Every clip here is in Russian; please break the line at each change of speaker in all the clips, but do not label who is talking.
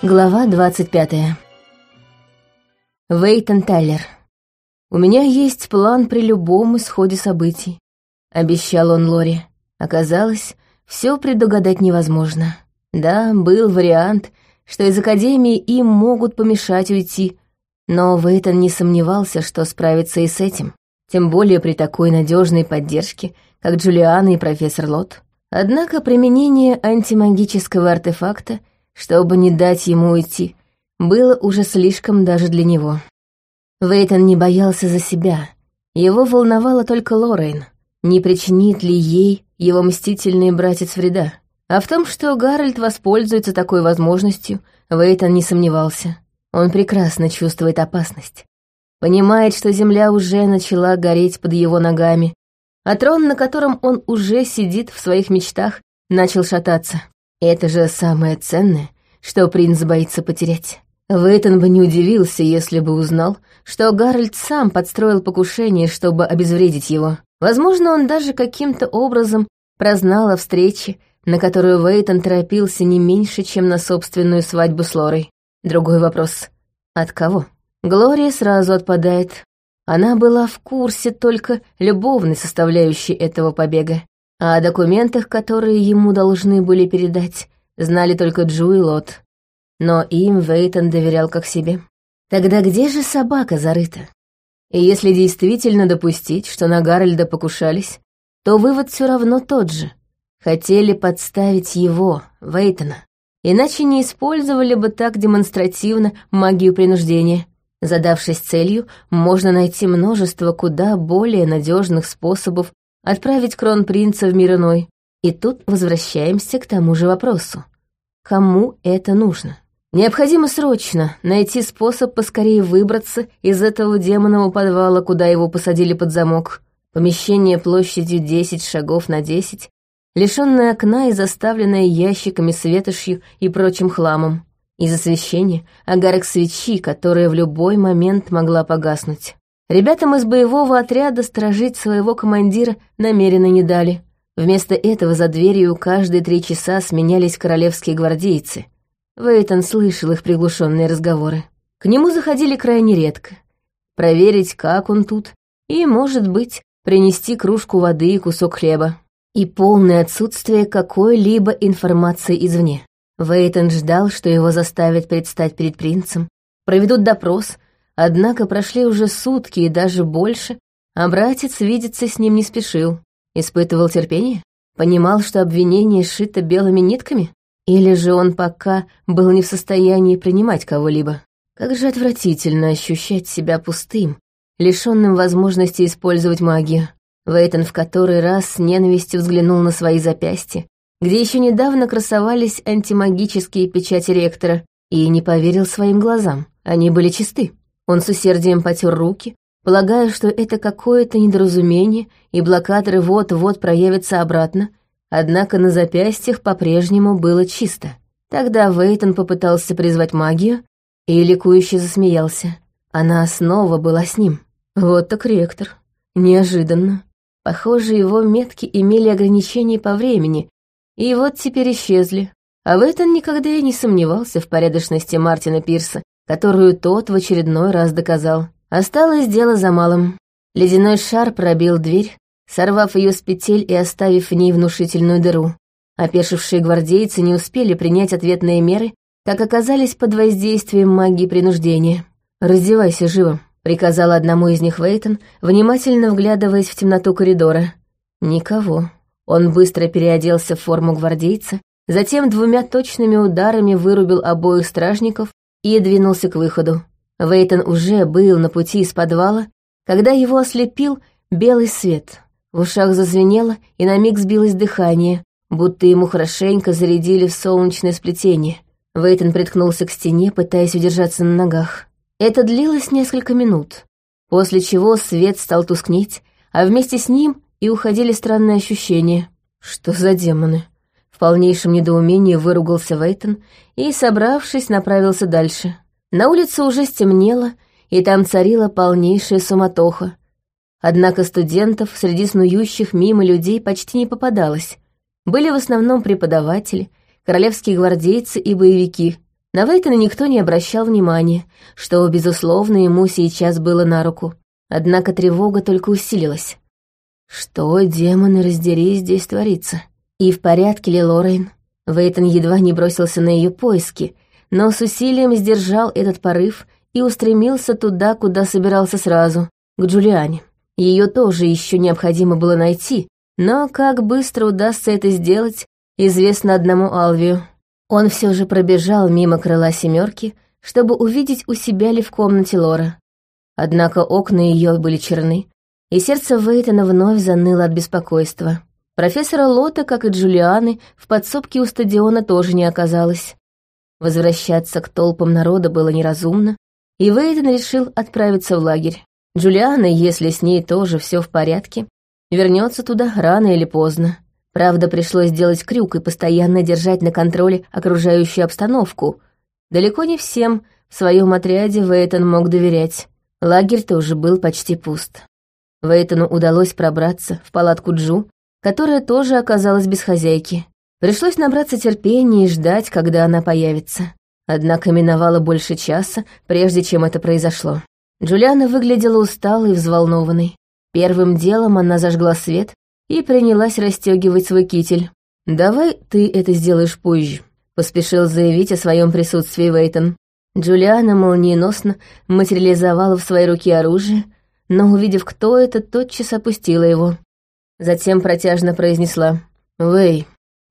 Глава 25. Вейтон Тайлер. «У меня есть план при любом исходе событий», — обещал он Лори. Оказалось, все предугадать невозможно. Да, был вариант, что из Академии им могут помешать уйти, но Вейтон не сомневался, что справится и с этим. Тем более при такой надежной поддержке, как Джулиана и профессор Лот. Однако применение антимагического артефакта — чтобы не дать ему уйти, было уже слишком даже для него. Вейтон не боялся за себя. Его волновала только Лоррейн. Не причинит ли ей его мстительный братец вреда? А в том, что Гарольд воспользуется такой возможностью, Вейтон не сомневался. Он прекрасно чувствует опасность. Понимает, что земля уже начала гореть под его ногами, а трон, на котором он уже сидит в своих мечтах, начал шататься. Это же самое ценное, что принц боится потерять. Вейтон бы не удивился, если бы узнал, что Гарольд сам подстроил покушение, чтобы обезвредить его. Возможно, он даже каким-то образом прознал о встрече, на которую Вейтон торопился не меньше, чем на собственную свадьбу с Лорой. Другой вопрос — от кого? Глория сразу отпадает. Она была в курсе только любовной составляющей этого побега. А о документах, которые ему должны были передать, знали только Джу и Лот. Но им Вейтон доверял как себе. Тогда где же собака зарыта? И если действительно допустить, что на Гарольда покушались, то вывод все равно тот же. Хотели подставить его, Вейтона. Иначе не использовали бы так демонстративно магию принуждения. Задавшись целью, можно найти множество куда более надежных способов отправить кронпринца в мир иной. И тут возвращаемся к тому же вопросу. Кому это нужно? Необходимо срочно найти способ поскорее выбраться из этого демонового подвала, куда его посадили под замок. Помещение площадью 10 шагов на 10, лишённое окна и заставленное ящиками с ветошью и прочим хламом. Из освещения огарок свечи, которая в любой момент могла погаснуть. Ребятам из боевого отряда сторожить своего командира намеренно не дали. Вместо этого за дверью каждые три часа сменялись королевские гвардейцы. Вейтон слышал их приглушенные разговоры. К нему заходили крайне редко. Проверить, как он тут, и, может быть, принести кружку воды и кусок хлеба. И полное отсутствие какой-либо информации извне. Вейтон ждал, что его заставят предстать перед принцем, проведут допрос — Однако прошли уже сутки и даже больше, а братец видеться с ним не спешил. Испытывал терпение? Понимал, что обвинение сшито белыми нитками? Или же он пока был не в состоянии принимать кого-либо? Как же отвратительно ощущать себя пустым, лишённым возможности использовать магию. Вейтон в который раз с ненавистью взглянул на свои запястья, где еще недавно красовались антимагические печати ректора, и не поверил своим глазам. Они были чисты. Он с усердием потер руки, полагая, что это какое-то недоразумение, и блокаторы вот-вот проявятся обратно, однако на запястьях по-прежнему было чисто. Тогда Вейтон попытался призвать магию и ликующе засмеялся. Она снова была с ним. Вот так ректор. Неожиданно. Похоже, его метки имели ограничения по времени, и вот теперь исчезли. А Вейтон никогда и не сомневался в порядочности Мартина Пирса, которую тот в очередной раз доказал. Осталось дело за малым. Ледяной шар пробил дверь, сорвав ее с петель и оставив в ней внушительную дыру. Опешившие гвардейцы не успели принять ответные меры, как оказались под воздействием магии принуждения. «Раздевайся живо», — приказал одному из них Вейтон, внимательно вглядываясь в темноту коридора. Никого. Он быстро переоделся в форму гвардейца, затем двумя точными ударами вырубил обоих стражников и двинулся к выходу. Вейтон уже был на пути из подвала, когда его ослепил белый свет. В ушах зазвенело, и на миг сбилось дыхание, будто ему хорошенько зарядили в солнечное сплетение. Вейтон приткнулся к стене, пытаясь удержаться на ногах. Это длилось несколько минут, после чего свет стал тускнеть, а вместе с ним и уходили странные ощущения. Что за демоны? В полнейшем недоумении выругался Вейтон и, собравшись, направился дальше. На улице уже стемнело, и там царила полнейшая суматоха. Однако студентов среди снующих мимо людей почти не попадалось. Были в основном преподаватели, королевские гвардейцы и боевики. На Вейтона никто не обращал внимания, что, безусловно, ему сейчас было на руку. Однако тревога только усилилась. Что, демоны, раздери, здесь творится? И в порядке ли Лорейн? Вейтон едва не бросился на ее поиски, но с усилием сдержал этот порыв и устремился туда, куда собирался сразу, к Джулиане. Ее тоже еще необходимо было найти, но как быстро удастся это сделать, известно одному Алвию. Он все же пробежал мимо крыла семерки, чтобы увидеть, у себя ли в комнате Лора. Однако окна ее были черны, и сердце Вейтона вновь заныло от беспокойства. Профессора Лота, как и Джулианы, в подсобке у стадиона тоже не оказалось. Возвращаться к толпам народа было неразумно, и Вейтон решил отправиться в лагерь. Джулиана, если с ней тоже все в порядке, вернется туда рано или поздно. Правда, пришлось сделать крюк и постоянно держать на контроле окружающую обстановку. Далеко не всем в своем отряде Вейтон мог доверять. Лагерь тоже был почти пуст. Вейтону удалось пробраться в палатку Джу, которая тоже оказалась без хозяйки. Пришлось набраться терпения и ждать, когда она появится. Однако миновало больше часа, прежде чем это произошло. Джулиана выглядела усталой и взволнованной. Первым делом она зажгла свет и принялась расстегивать свой китель. «Давай ты это сделаешь позже», — поспешил заявить о своем присутствии Вейтон. Джулиана молниеносно материализовала в своей руке оружие, но, увидев, кто это, тотчас опустила его. Затем протяжно произнесла «Вэй,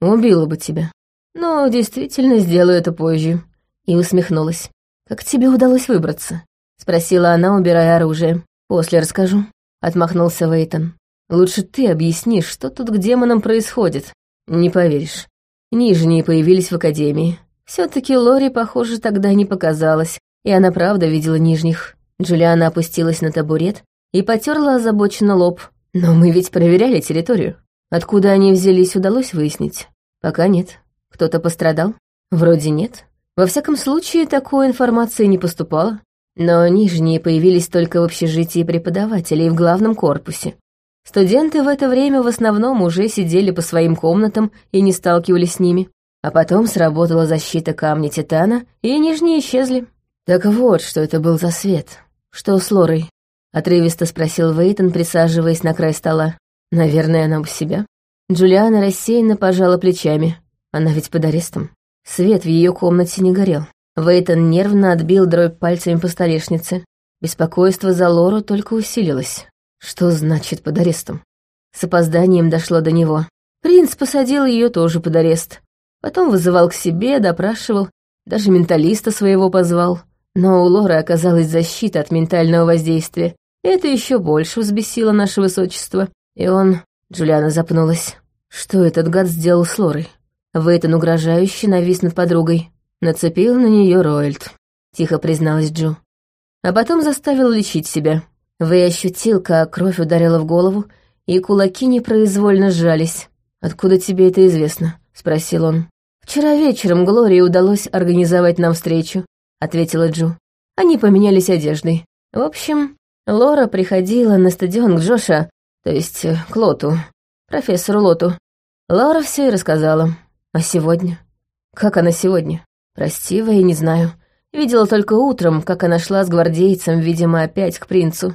убила бы тебя. Но действительно сделаю это позже». И усмехнулась. «Как тебе удалось выбраться?» — спросила она, убирая оружие. «После расскажу», — отмахнулся Вейтон. «Лучше ты объяснишь, что тут к демонам происходит. Не поверишь. Нижние появились в Академии. все таки Лори, похоже, тогда не показалось, и она правда видела нижних. Джулиана опустилась на табурет и потерла озабоченно лоб. «Но мы ведь проверяли территорию. Откуда они взялись, удалось выяснить? Пока нет. Кто-то пострадал? Вроде нет. Во всяком случае, такой информации не поступало. Но нижние появились только в общежитии преподавателей в главном корпусе. Студенты в это время в основном уже сидели по своим комнатам и не сталкивались с ними. А потом сработала защита камня Титана, и нижние исчезли. Так вот, что это был за свет. «Что с Лорой?» — отрывисто спросил Вейтон, присаживаясь на край стола. «Наверное, она у себя». Джулиана рассеянно пожала плечами. Она ведь под арестом. Свет в ее комнате не горел. Вейтон нервно отбил дробь пальцами по столешнице. Беспокойство за Лору только усилилось. Что значит под арестом? С опозданием дошло до него. Принц посадил ее тоже под арест. Потом вызывал к себе, допрашивал, даже менталиста своего позвал. Но у Лоры оказалась защита от ментального воздействия. Это еще больше взбесило наше высочество. И он... Джулиана запнулась. Что этот гад сделал с Лорой? Вейтон угрожающе навис над подругой. Нацепил на нее Ройльд. Тихо призналась Джу. А потом заставил лечить себя. Вэй ощутил, как кровь ударила в голову, и кулаки непроизвольно сжались. «Откуда тебе это известно?» — спросил он. «Вчера вечером Глории удалось организовать нам встречу ответила Джу. Они поменялись одеждой. В общем, Лора приходила на стадион к Джоша, то есть э, к Лоту, профессору Лоту. Лора все и рассказала. А сегодня? Как она сегодня? Прости, я не знаю. Видела только утром, как она шла с гвардейцем, видимо, опять к принцу.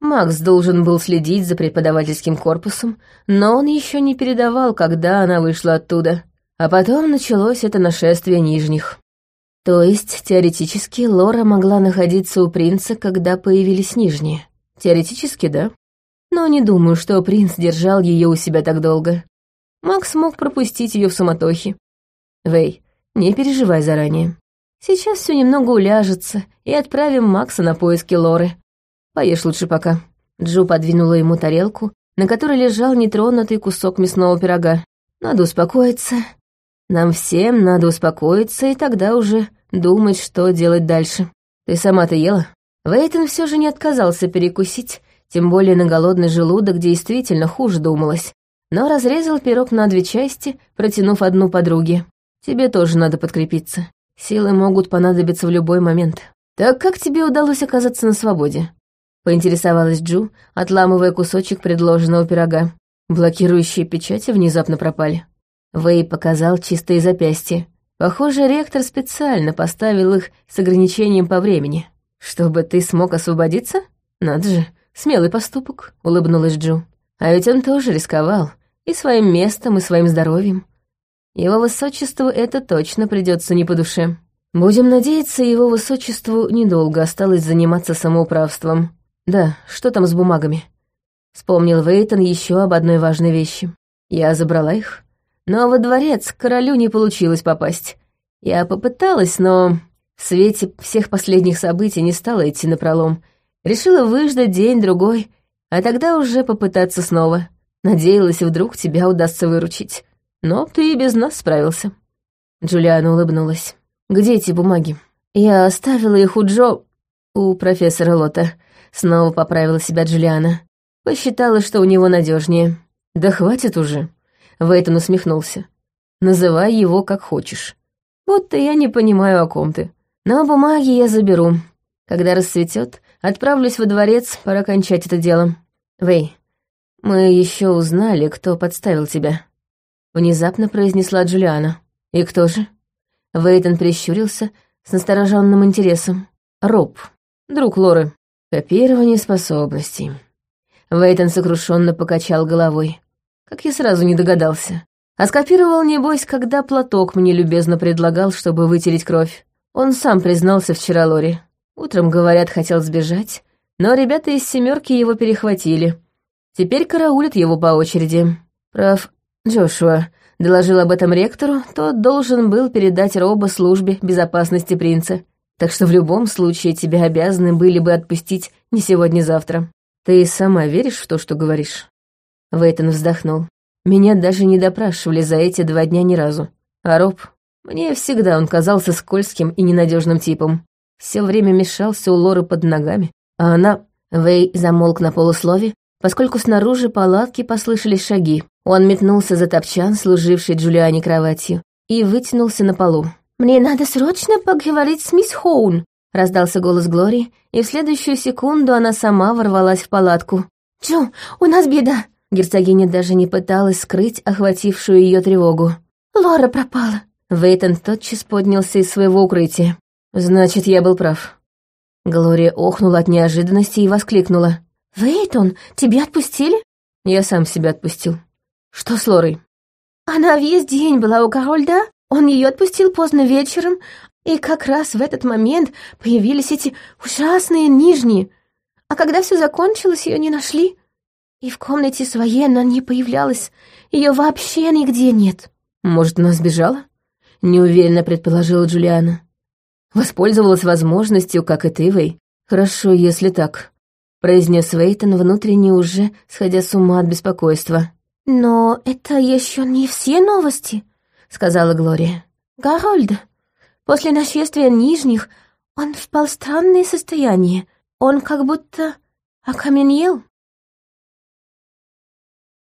Макс должен был следить за преподавательским корпусом, но он еще не передавал, когда она вышла оттуда. А потом началось это нашествие нижних. То есть, теоретически, Лора могла находиться у принца, когда появились нижние. Теоретически, да. Но не думаю, что принц держал ее у себя так долго. Макс мог пропустить ее в суматохе. Вэй, не переживай заранее. Сейчас все немного уляжется, и отправим Макса на поиски Лоры. Поешь лучше пока. Джу подвинула ему тарелку, на которой лежал нетронутый кусок мясного пирога. Надо успокоиться, нам всем надо успокоиться и тогда уже думать, что делать дальше. Ты сама-то ела?» Вейтон все же не отказался перекусить, тем более на голодный желудок действительно хуже думалось. Но разрезал пирог на две части, протянув одну подруге. «Тебе тоже надо подкрепиться. Силы могут понадобиться в любой момент. Так как тебе удалось оказаться на свободе?» Поинтересовалась Джу, отламывая кусочек предложенного пирога. Блокирующие печати внезапно пропали. Вэй показал чистые запястья. Похоже, ректор специально поставил их с ограничением по времени. Чтобы ты смог освободиться? Надо же, смелый поступок, улыбнулась Джу. А ведь он тоже рисковал. И своим местом, и своим здоровьем. Его высочеству это точно придется не по душе. Будем надеяться, его высочеству недолго осталось заниматься самоуправством. Да, что там с бумагами? Вспомнил Вейтон еще об одной важной вещи. Я забрала их, но во дворец к королю не получилось попасть. Я попыталась, но в свете всех последних событий не стала идти на пролом. Решила выждать день-другой, а тогда уже попытаться снова. Надеялась, вдруг тебя удастся выручить. Но ты и без нас справился. Джулиана улыбнулась. «Где эти бумаги?» «Я оставила их у Джо...» «У профессора Лота». Снова поправила себя Джулиана. Посчитала, что у него надежнее. «Да хватит уже», — Вейтон усмехнулся. «Называй его как хочешь. Будто я не понимаю, о ком ты. Но бумаги я заберу. Когда расцветет, отправлюсь во дворец, пора кончать это дело. Вей, мы еще узнали, кто подставил тебя». Внезапно произнесла Джулиана. «И кто же?» Вейтон прищурился с настороженным интересом. «Роб, друг Лоры. Копирование способностей». Вейтон сокрушенно покачал головой. Как я сразу не догадался. А скопировал, небось, когда платок мне любезно предлагал, чтобы вытереть кровь. Он сам признался вчера Лори. Утром, говорят, хотел сбежать, но ребята из семерки его перехватили. Теперь караулят его по очереди. Прав Джошуа доложил об этом ректору, тот должен был передать Роба службе безопасности принца. Так что в любом случае тебя обязаны были бы отпустить не сегодня-завтра. «Ты сама веришь в то, что говоришь?» Вейтон вздохнул. «Меня даже не допрашивали за эти два дня ни разу. А Роб, мне всегда он казался скользким и ненадежным типом. Все время мешался у Лоры под ногами, а она...» Вей замолк на полуслове, поскольку снаружи палатки послышались шаги. Он метнулся за топчан, служивший Джулиане кроватью, и вытянулся на полу.
«Мне надо срочно поговорить с мисс Хоун», — раздался голос Глории, и в следующую секунду она сама ворвалась в палатку. «Джо, у нас беда!» Герцогиня даже не пыталась скрыть охватившую ее тревогу. «Лора пропала!»
Вейтон тотчас поднялся из своего укрытия. «Значит, я был прав». Глория охнула от неожиданности и воскликнула.
«Вейтон, тебя отпустили?»
Я сам себя отпустил. «Что с Лорой?»
«Она весь день была у Корольда. Он ее отпустил поздно вечером, и как раз в этот момент появились эти ужасные нижние. А когда все закончилось, ее не нашли. И в комнате своей она не появлялась. Ее вообще нигде нет.
Может, она сбежала? Неуверенно предположила Джулиана. Воспользовалась возможностью, как и ты, Вэй. Хорошо, если так. Произнес Вейтон внутренне уже, сходя с ума от беспокойства.
«Но это еще не все новости», — сказала Глория. «Гарольд, После нашествия нижних он впал в странное состояние. Он как будто окаменел.